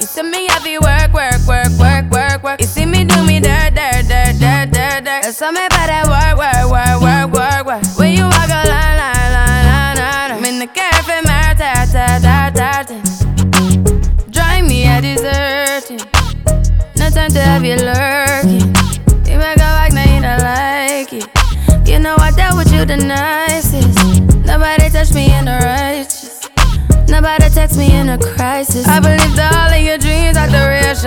You see me I be work, work, work, work, work, work. You see me do me dirt, dirt, dirt, dirt, dirt, dirt. And so me about that work, work, work, work, work, work. When you walk a line, line, line, line, line. I'm in the cafe, my tat, tat, tat, tat. Drive me, I desert you. No time to have you lurking. You make a walk, now you don't like it. You know I dealt with you the nicest. Nobody touched me in the righteous. Nobody text me in a crisis. I believe the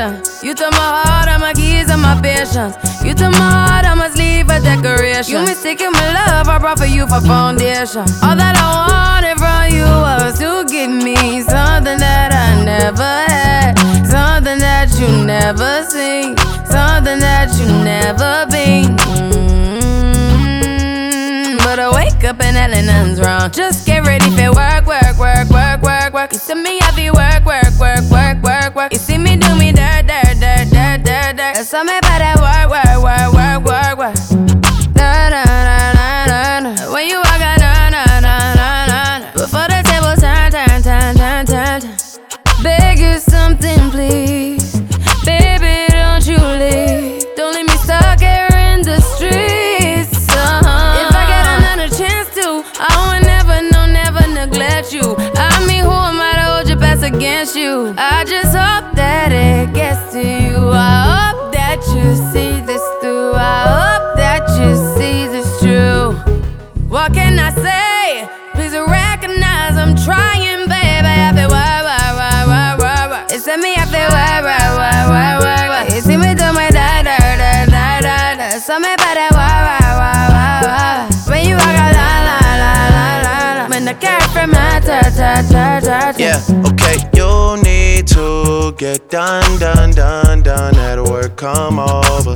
you took my heart, all my keys, and my patience. You took my heart, I must leave a decoration. You mistaken my love, I brought for you for foundation. All that I wanted from you was to give me something that I never had, something that you never seen, something that you never been. Mm, But I wake up and nothing's wrong. Just get ready for work, work, better work, work, work, work, work, work. When you walk. Before the table turn, turn, turn, turn, turn, turn. Beg you something, please. Baby, don't you leave. Don't leave me stuck here in the streets. Uh-huh. If I get another chance to, I would never, no, never neglect you. I mean, who am I to hold your against you? I just hope that What can I say? Please recognize I'm trying, baby. I feel why, why, why, why, why, why. It's me, I feel why, why, why, why, why, why. You see me do my da, da, da, da, da, da. So me better why, why, why, why, why. When you walk out, la, la, la, la, la. When the cat from my ta, ta, ta, ta, ta. Yeah, okay, you need to get done, done, done, done. At work, come over.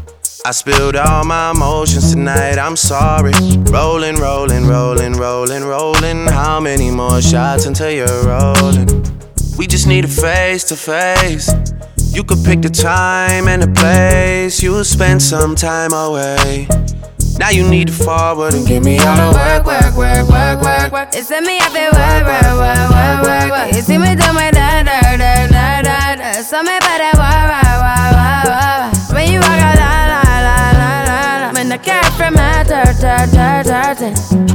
I spilled all my emotions tonight, I'm sorry. Rolling, rolling, rolling, rolling, rolling. How many more shots until you're rolling? We just need a face to face. You could pick the time and the place. You'll spend some time away. Now you need to forward and give me all the work, work, work, work, work, work. It's me, I feel work, work, work, work, work. You me cat from my ta, ta, ta, ta.